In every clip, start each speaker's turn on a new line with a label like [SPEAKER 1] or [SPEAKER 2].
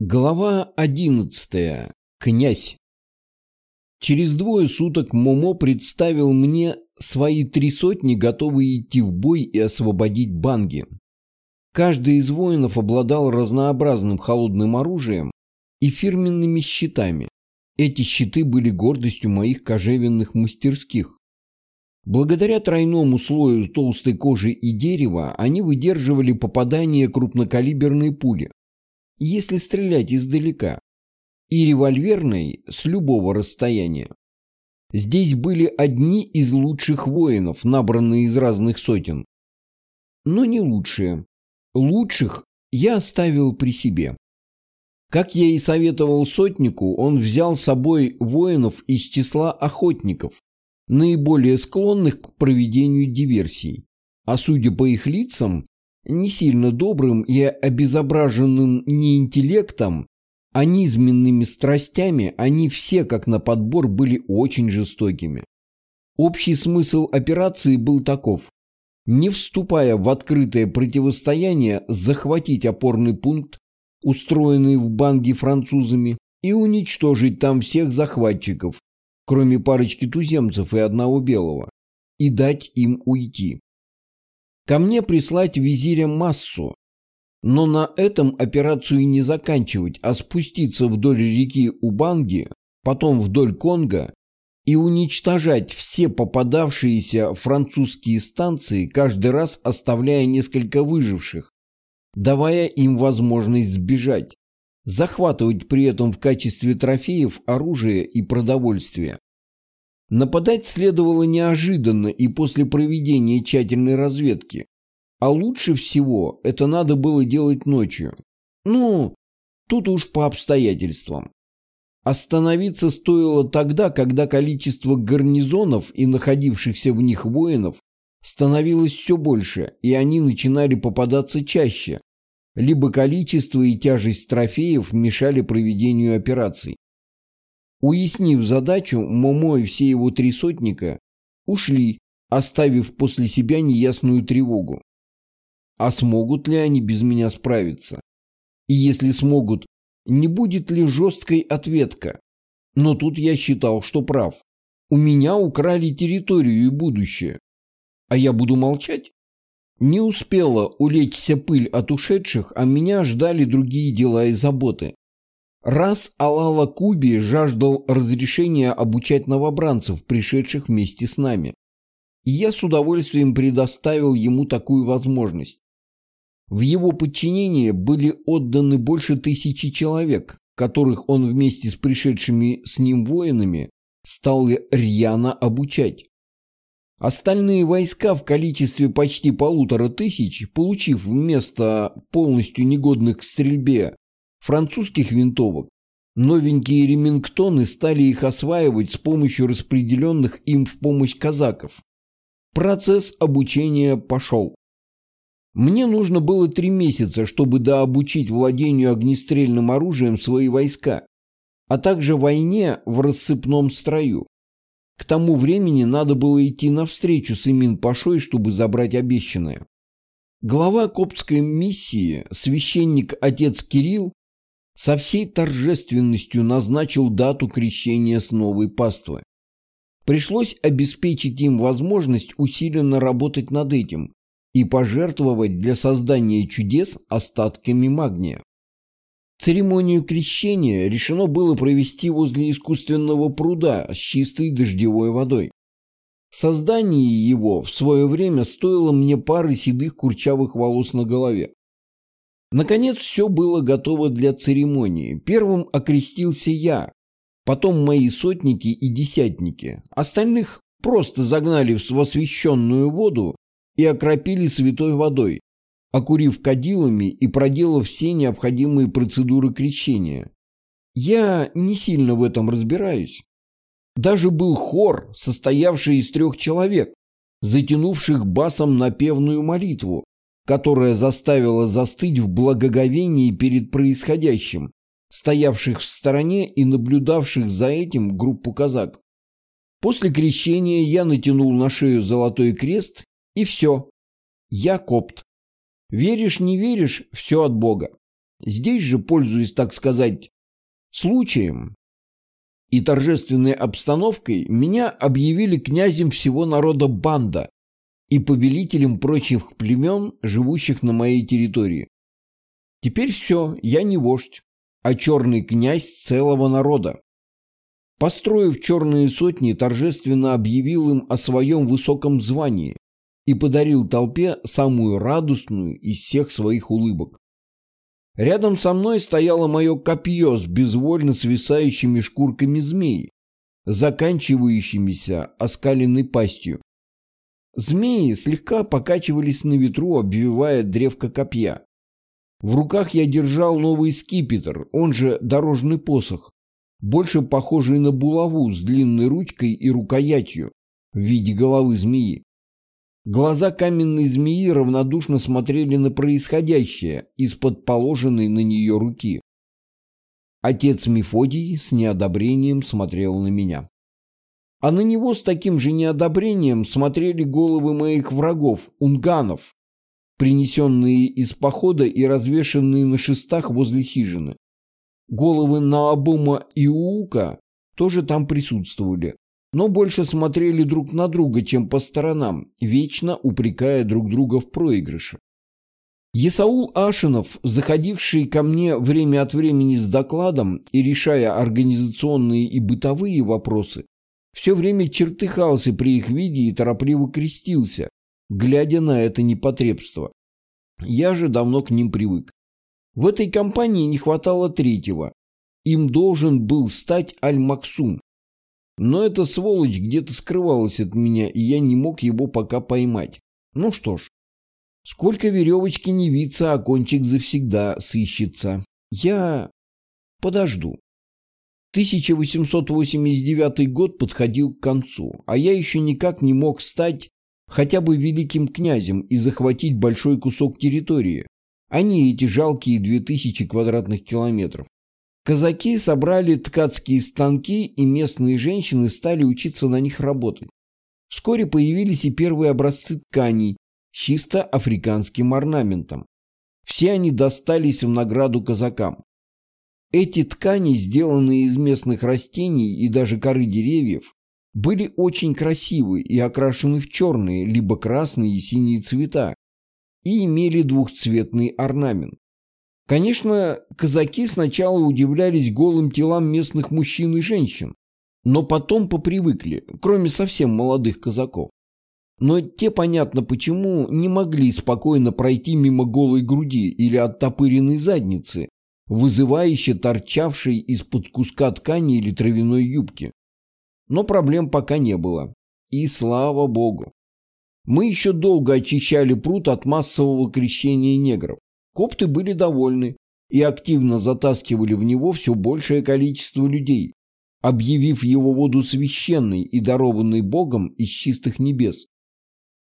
[SPEAKER 1] Глава одиннадцатая. Князь. Через двое суток Момо представил мне свои три сотни, готовые идти в бой и освободить банги. Каждый из воинов обладал разнообразным холодным оружием и фирменными щитами. Эти щиты были гордостью моих кожевенных мастерских. Благодаря тройному слою толстой кожи и дерева они выдерживали попадание крупнокалиберной пули если стрелять издалека, и револьверной с любого расстояния. Здесь были одни из лучших воинов, набранные из разных сотен. Но не лучшие. Лучших я оставил при себе. Как я и советовал сотнику, он взял с собой воинов из числа охотников, наиболее склонных к проведению диверсий. А судя по их лицам, не сильно добрым и обезображенным не интеллектом, а низменными страстями, они все, как на подбор, были очень жестокими. Общий смысл операции был таков. Не вступая в открытое противостояние, захватить опорный пункт, устроенный в банге французами, и уничтожить там всех захватчиков, кроме парочки туземцев и одного белого, и дать им уйти. Ко мне прислать визиря массу, но на этом операцию не заканчивать, а спуститься вдоль реки Убанги, потом вдоль Конго и уничтожать все попадавшиеся французские станции, каждый раз оставляя несколько выживших, давая им возможность сбежать, захватывать при этом в качестве трофеев оружие и продовольствие. Нападать следовало неожиданно и после проведения тщательной разведки. А лучше всего это надо было делать ночью. Ну, тут уж по обстоятельствам. Остановиться стоило тогда, когда количество гарнизонов и находившихся в них воинов становилось все больше, и они начинали попадаться чаще, либо количество и тяжесть трофеев мешали проведению операций. Уяснив задачу, Момо и все его три сотника ушли, оставив после себя неясную тревогу. А смогут ли они без меня справиться? И если смогут, не будет ли жесткой ответки? Но тут я считал, что прав. У меня украли территорию и будущее. А я буду молчать? Не успела улечься пыль от ушедших, а меня ждали другие дела и заботы. Раз Алала Куби жаждал разрешения обучать новобранцев, пришедших вместе с нами. И я с удовольствием предоставил ему такую возможность. В его подчинение были отданы больше тысячи человек, которых он вместе с пришедшими с ним воинами стал рьяно обучать. Остальные войска в количестве почти полутора тысяч, получив вместо полностью негодных к стрельбе французских винтовок, новенькие ремингтоны стали их осваивать с помощью распределенных им в помощь казаков. Процесс обучения пошел. Мне нужно было три месяца, чтобы дообучить владению огнестрельным оружием свои войска, а также войне в рассыпном строю. К тому времени надо было идти навстречу с Имин Пашой, чтобы забрать обещанное. Глава коптской миссии, священник отец Кирилл, со всей торжественностью назначил дату крещения с новой паствы. Пришлось обеспечить им возможность усиленно работать над этим и пожертвовать для создания чудес остатками магния. Церемонию крещения решено было провести возле искусственного пруда с чистой дождевой водой. Создание его в свое время стоило мне пары седых курчавых волос на голове. Наконец все было готово для церемонии. Первым окрестился я, потом мои сотники и десятники. Остальных просто загнали в освященную воду и окропили святой водой, окурив кадилами и проделав все необходимые процедуры крещения. Я не сильно в этом разбираюсь. Даже был хор, состоявший из трех человек, затянувших басом напевную молитву, которая заставила застыть в благоговении перед происходящим, стоявших в стороне и наблюдавших за этим группу казак. После крещения я натянул на шею золотой крест, и все. Я копт. Веришь, не веришь, все от Бога. Здесь же, пользуясь, так сказать, случаем и торжественной обстановкой, меня объявили князем всего народа банда и повелителем прочих племен, живущих на моей территории. Теперь все, я не вождь, а черный князь целого народа. Построив черные сотни, торжественно объявил им о своем высоком звании и подарил толпе самую радостную из всех своих улыбок. Рядом со мной стояло мое копье с безвольно свисающими шкурками змей, заканчивающимися оскаленной пастью. Змеи слегка покачивались на ветру, обвивая древко копья. В руках я держал новый скипетр, он же дорожный посох, больше похожий на булаву с длинной ручкой и рукоятью в виде головы змеи. Глаза каменной змеи равнодушно смотрели на происходящее из-под положенной на нее руки. Отец Мефодий с неодобрением смотрел на меня. А на него с таким же неодобрением смотрели головы моих врагов, унганов, принесенные из похода и развешенные на шестах возле хижины. Головы Наабума и Уука тоже там присутствовали, но больше смотрели друг на друга, чем по сторонам, вечно упрекая друг друга в проигрыше. Есаул Ашинов, заходивший ко мне время от времени с докладом и решая организационные и бытовые вопросы, все время чертыхался при их виде и торопливо крестился, глядя на это непотребство. Я же давно к ним привык. В этой компании не хватало третьего. Им должен был стать Аль-Максум. Но эта сволочь где-то скрывалась от меня, и я не мог его пока поймать. Ну что ж, сколько веревочки не виться, а кончик завсегда сыщется. Я подожду. 1889 год подходил к концу, а я еще никак не мог стать хотя бы великим князем и захватить большой кусок территории а не эти жалкие 2000 квадратных километров. Казаки собрали ткацкие станки, и местные женщины стали учиться на них работать. Вскоре появились и первые образцы тканей с чисто африканским орнаментом. Все они достались в награду казакам. Эти ткани, сделанные из местных растений и даже коры деревьев, были очень красивы и окрашены в черные, либо красные и синие цвета, и имели двухцветный орнамент. Конечно, казаки сначала удивлялись голым телам местных мужчин и женщин, но потом попривыкли, кроме совсем молодых казаков. Но те, понятно почему, не могли спокойно пройти мимо голой груди или оттопыренной задницы, вызывающе торчавшей из-под куска ткани или травяной юбки. Но проблем пока не было. И слава богу. Мы еще долго очищали пруд от массового крещения негров. Копты были довольны и активно затаскивали в него все большее количество людей, объявив его воду священной и дарованной Богом из чистых небес.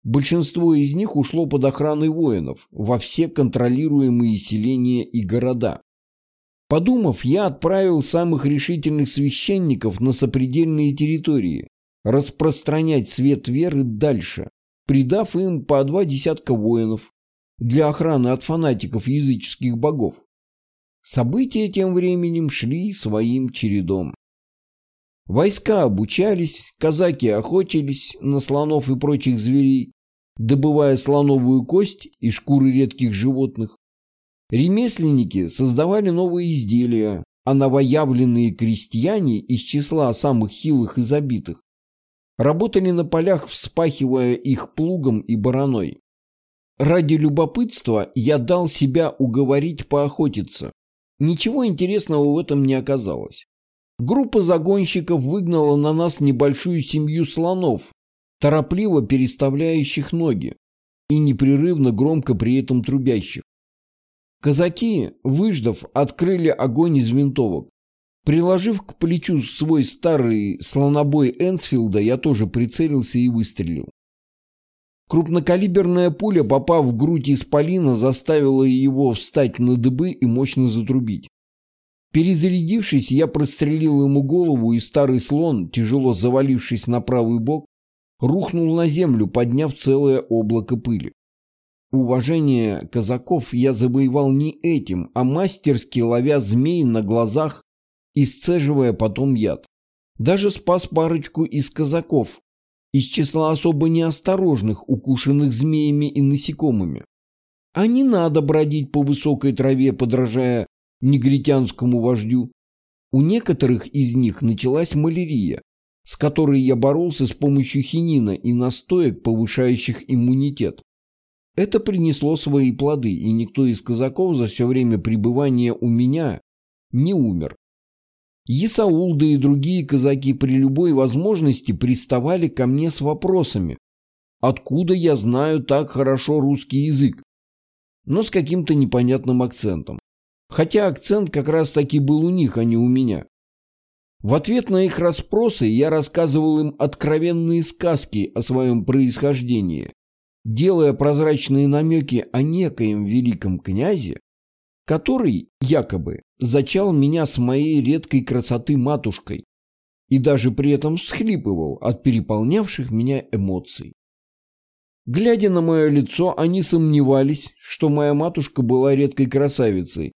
[SPEAKER 1] Большинство из них ушло под охраной воинов во все контролируемые селения и города. Подумав, я отправил самых решительных священников на сопредельные территории, распространять свет веры дальше, придав им по два десятка воинов для охраны от фанатиков языческих богов. События тем временем шли своим чередом. Войска обучались, казаки охотились на слонов и прочих зверей, добывая слоновую кость и шкуры редких животных. Ремесленники создавали новые изделия, а новоявленные крестьяне из числа самых хилых и забитых Работали на полях, вспахивая их плугом и бараной. Ради любопытства я дал себя уговорить поохотиться. Ничего интересного в этом не оказалось. Группа загонщиков выгнала на нас небольшую семью слонов, торопливо переставляющих ноги и непрерывно громко при этом трубящих. Казаки, выждав, открыли огонь из винтовок. Приложив к плечу свой старый слонобой Энсфилда, я тоже прицелился и выстрелил. Крупнокалиберная пуля, попав в грудь исполина, заставила его встать на дыбы и мощно затрубить. Перезарядившись, я прострелил ему голову, и старый слон, тяжело завалившись на правый бок, рухнул на землю, подняв целое облако пыли. Уважение казаков я завоевал не этим, а мастерски ловя змей на глазах и сцеживая потом яд. Даже спас парочку из казаков, из числа особо неосторожных, укушенных змеями и насекомыми. А не надо бродить по высокой траве, подражая негритянскому вождю. У некоторых из них началась малярия, с которой я боролся с помощью хинина и настоек, повышающих иммунитет. Это принесло свои плоды, и никто из казаков за все время пребывания у меня не умер. Исаул, да и другие казаки при любой возможности приставали ко мне с вопросами, откуда я знаю так хорошо русский язык, но с каким-то непонятным акцентом. Хотя акцент как раз таки был у них, а не у меня. В ответ на их расспросы я рассказывал им откровенные сказки о своем происхождении, делая прозрачные намеки о некоем великом князе, который, якобы, зачал меня с моей редкой красоты матушкой и даже при этом всхлипывал от переполнявших меня эмоций. Глядя на мое лицо, они сомневались, что моя матушка была редкой красавицей,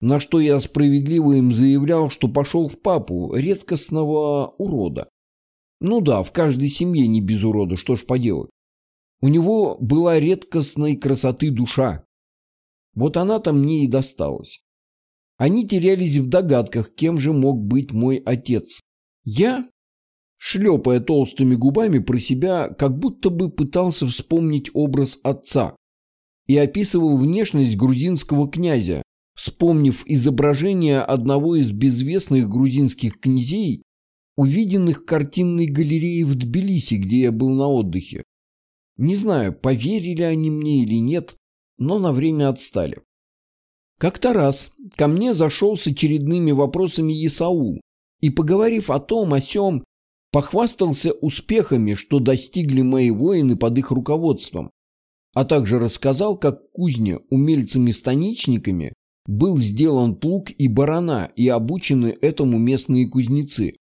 [SPEAKER 1] на что я справедливо им заявлял, что пошел в папу редкостного урода. Ну да, в каждой семье не без урода, что ж поделать. У него была редкостной красоты душа, вот она-то мне и досталась. Они терялись в догадках, кем же мог быть мой отец. Я, шлепая толстыми губами про себя, как будто бы пытался вспомнить образ отца и описывал внешность грузинского князя, вспомнив изображение одного из безвестных грузинских князей, увиденных в картинной галерее в Тбилиси, где я был на отдыхе. Не знаю, поверили они мне или нет, но на время отстали. Как-то раз ко мне зашел с очередными вопросами Исаул и, поговорив о том, о сём, похвастался успехами, что достигли мои воины под их руководством, а также рассказал, как кузня умельцами-станичниками был сделан плуг и барана и обучены этому местные кузнецы.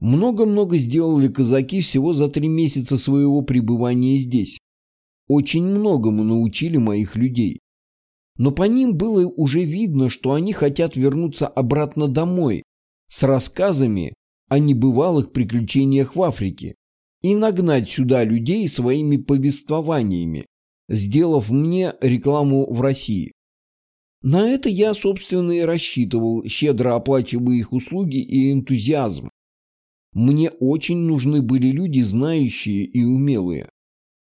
[SPEAKER 1] Много-много сделали казаки всего за три месяца своего пребывания здесь очень многому научили моих людей. Но по ним было уже видно, что они хотят вернуться обратно домой с рассказами о небывалых приключениях в Африке и нагнать сюда людей своими повествованиями, сделав мне рекламу в России. На это я, собственно, и рассчитывал, щедро оплачивая их услуги и энтузиазм. Мне очень нужны были люди, знающие и умелые.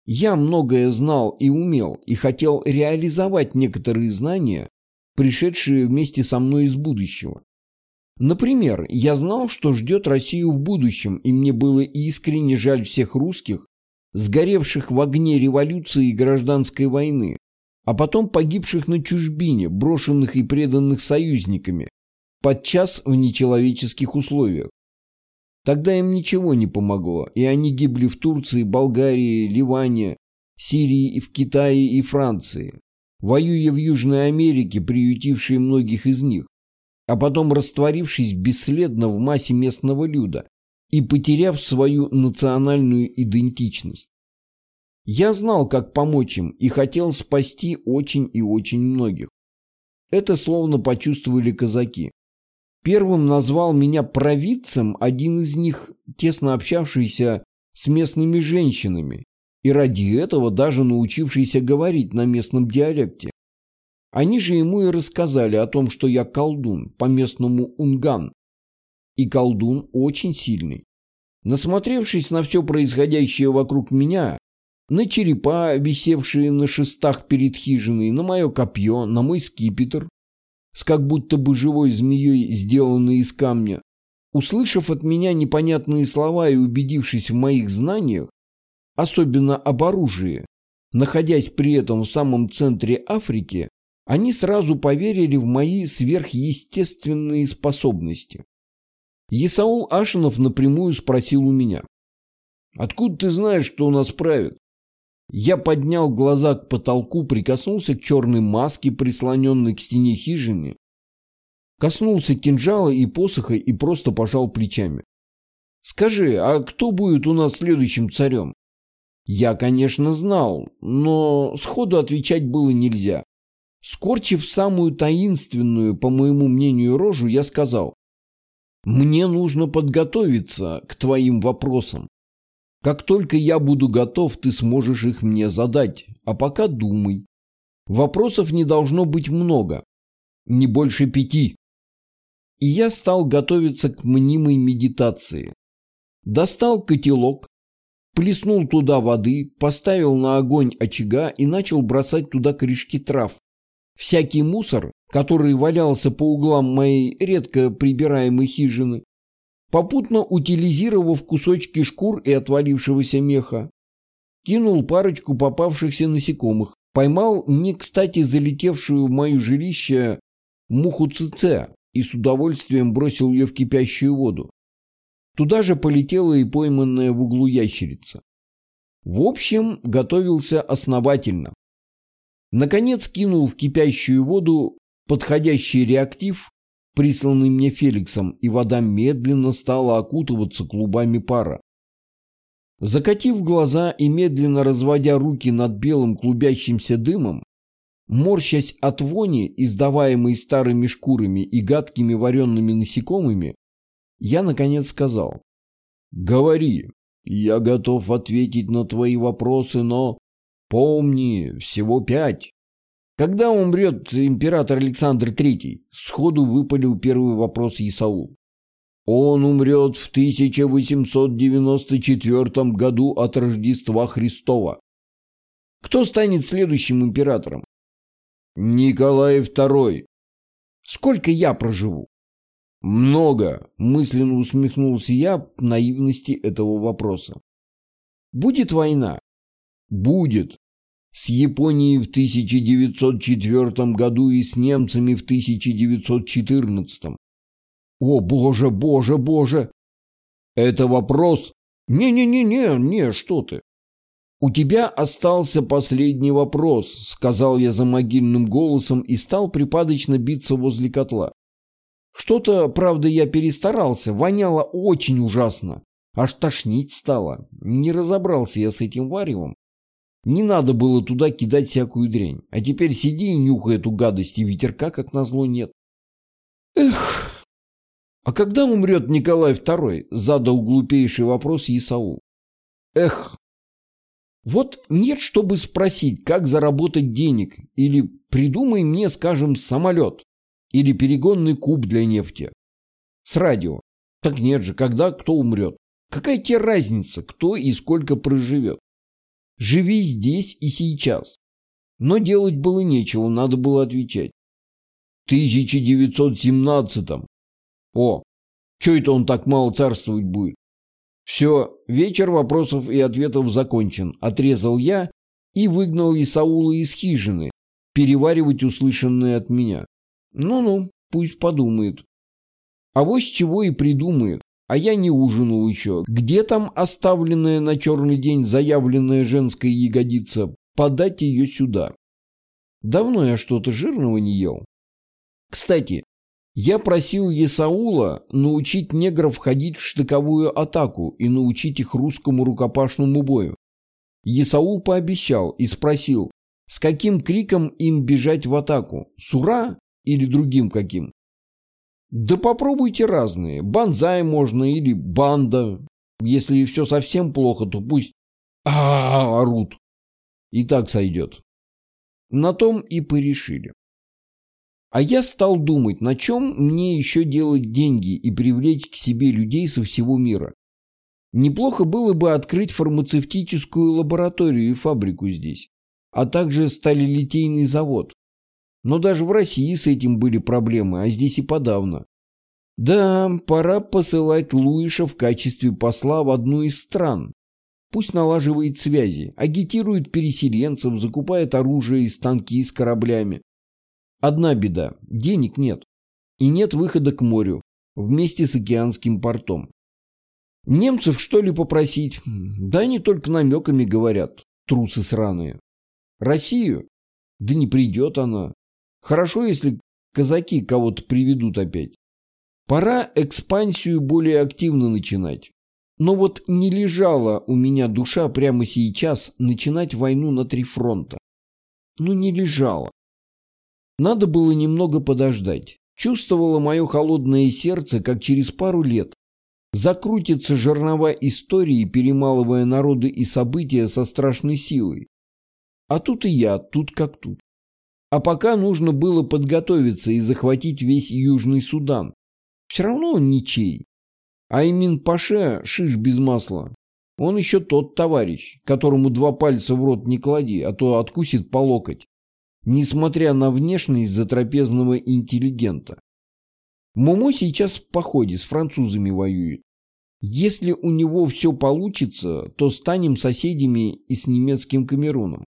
[SPEAKER 1] Я многое знал и умел, и хотел реализовать некоторые знания, пришедшие вместе со мной из будущего. Например, я знал, что ждет Россию в будущем, и мне было искренне жаль всех русских, сгоревших в огне революции и гражданской войны, а потом погибших на чужбине, брошенных и преданных союзниками, подчас в нечеловеческих условиях. Тогда им ничего не помогло, и они гибли в Турции, Болгарии, Ливане, Сирии, в Китае и Франции, воюя в Южной Америке, приютившие многих из них, а потом растворившись бесследно в массе местного люда и потеряв свою национальную идентичность. Я знал, как помочь им, и хотел спасти очень и очень многих. Это словно почувствовали казаки. Первым назвал меня провидцем один из них, тесно общавшийся с местными женщинами и ради этого даже научившийся говорить на местном диалекте. Они же ему и рассказали о том, что я колдун, по-местному унган. И колдун очень сильный. Насмотревшись на все происходящее вокруг меня, на черепа, висевшие на шестах перед хижиной, на мое копье, на мой скипетр, с как будто бы живой змеей, сделанной из камня, услышав от меня непонятные слова и убедившись в моих знаниях, особенно об оружии, находясь при этом в самом центре Африки, они сразу поверили в мои сверхъестественные способности. Исаул Ашинов напрямую спросил у меня, «Откуда ты знаешь, что у нас правит?» Я поднял глаза к потолку, прикоснулся к черной маске, прислоненной к стене хижины, коснулся кинжала и посоха и просто пожал плечами. «Скажи, а кто будет у нас следующим царем?» Я, конечно, знал, но сходу отвечать было нельзя. Скорчив самую таинственную, по моему мнению, рожу, я сказал, «Мне нужно подготовиться к твоим вопросам. Как только я буду готов, ты сможешь их мне задать, а пока думай. Вопросов не должно быть много, не больше пяти». И я стал готовиться к мнимой медитации. Достал котелок, плеснул туда воды, поставил на огонь очага и начал бросать туда корешки трав. Всякий мусор, который валялся по углам моей редко прибираемой хижины, попутно утилизировав кусочки шкур и отвалившегося меха, кинул парочку попавшихся насекомых, поймал не кстати залетевшую в мое жилище муху ЦЦ и с удовольствием бросил ее в кипящую воду. Туда же полетела и пойманная в углу ящерица. В общем, готовился основательно. Наконец кинул в кипящую воду подходящий реактив, присланный мне Феликсом, и вода медленно стала окутываться клубами пара. Закатив глаза и медленно разводя руки над белым клубящимся дымом, морщась от вони, издаваемой старыми шкурами и гадкими вареными насекомыми, я, наконец, сказал. «Говори, я готов ответить на твои вопросы, но помни, всего пять». Когда умрет император Александр III? Сходу выпалил первый вопрос Исаул. Он умрет в 1894 году от Рождества Христова. Кто станет следующим императором? Николай II. Сколько я проживу? «Много», – мысленно усмехнулся я наивности этого вопроса. «Будет война?» «Будет. С Японией в 1904 году и с немцами в 1914. О, боже, боже, боже! Это вопрос? Не-не-не-не, не, что ты. У тебя остался последний вопрос, сказал я за могильным голосом и стал припадочно биться возле котла. Что-то, правда, я перестарался, воняло очень ужасно. Аж тошнить стало. Не разобрался я с этим варевом. Не надо было туда кидать всякую дрянь. А теперь сиди и нюхай эту гадость, и ветерка, как назло, нет. Эх! А когда умрет Николай II? Задал глупейший вопрос Исаул. Эх! Вот нет, чтобы спросить, как заработать денег, или придумай мне, скажем, самолет или перегонный куб для нефти. С радио. Так нет же, когда кто умрет? Какая тебе разница, кто и сколько проживет? Живи здесь и сейчас. Но делать было нечего, надо было отвечать. В 1917-м. О, что это он так мало царствовать будет? Все, вечер вопросов и ответов закончен, отрезал я и выгнал Исаула из хижины, переваривать услышанное от меня. Ну-ну, пусть подумает. А вот чего и придумает. А я не ужинал еще. Где там оставленная на черный день заявленная женская ягодица? Подать ее сюда. Давно я что-то жирного не ел. Кстати, я просил Есаула научить негров ходить в штыковую атаку и научить их русскому рукопашному бою. Есаул пообещал и спросил, с каким криком им бежать в атаку? Сура или другим каким? Да попробуйте разные. Банзай можно или банда. Если все совсем плохо, то пусть а, -а, -а орут. И так сойдет. На том и порешили. А я стал думать, на чем мне еще делать деньги и привлечь к себе людей со всего мира. Неплохо было бы открыть фармацевтическую лабораторию и фабрику здесь, а также сталелитейный завод. Но даже в России с этим были проблемы, а здесь и подавно. Да, пора посылать Луиша в качестве посла в одну из стран. Пусть налаживает связи, агитирует переселенцев, закупает оружие и станки с кораблями. Одна беда – денег нет. И нет выхода к морю, вместе с океанским портом. Немцев что ли попросить? Да они только намеками говорят, трусы сраные. Россию? Да не придет она. Хорошо, если казаки кого-то приведут опять. Пора экспансию более активно начинать. Но вот не лежала у меня душа прямо сейчас начинать войну на три фронта. Ну не лежала. Надо было немного подождать. Чувствовало мое холодное сердце, как через пару лет закрутится жернова истории, перемалывая народы и события со страшной силой. А тут и я, тут как тут. А пока нужно было подготовиться и захватить весь Южный Судан. Все равно он ничей. А Эмин-паше шиш без масла. Он еще тот товарищ, которому два пальца в рот не клади, а то откусит по локоть несмотря на внешность затрапезного интеллигента. Момо сейчас в походе с французами воюет. Если у него все получится, то станем соседями и с немецким Камеруном.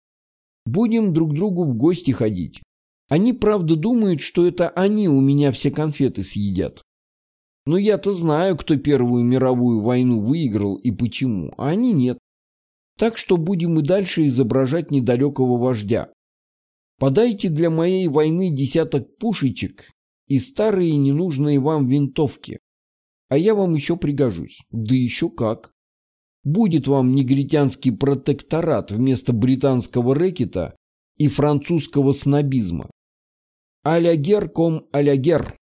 [SPEAKER 1] Будем друг другу в гости ходить. Они, правда, думают, что это они у меня все конфеты съедят. Но я-то знаю, кто Первую мировую войну выиграл и почему, а они нет. Так что будем и дальше изображать недалекого вождя, Подайте для моей войны десяток пушечек и старые ненужные вам винтовки. А я вам еще пригожусь. Да еще как. Будет вам негритянский протекторат вместо британского рэкета и французского снобизма. Алягер ком алягер.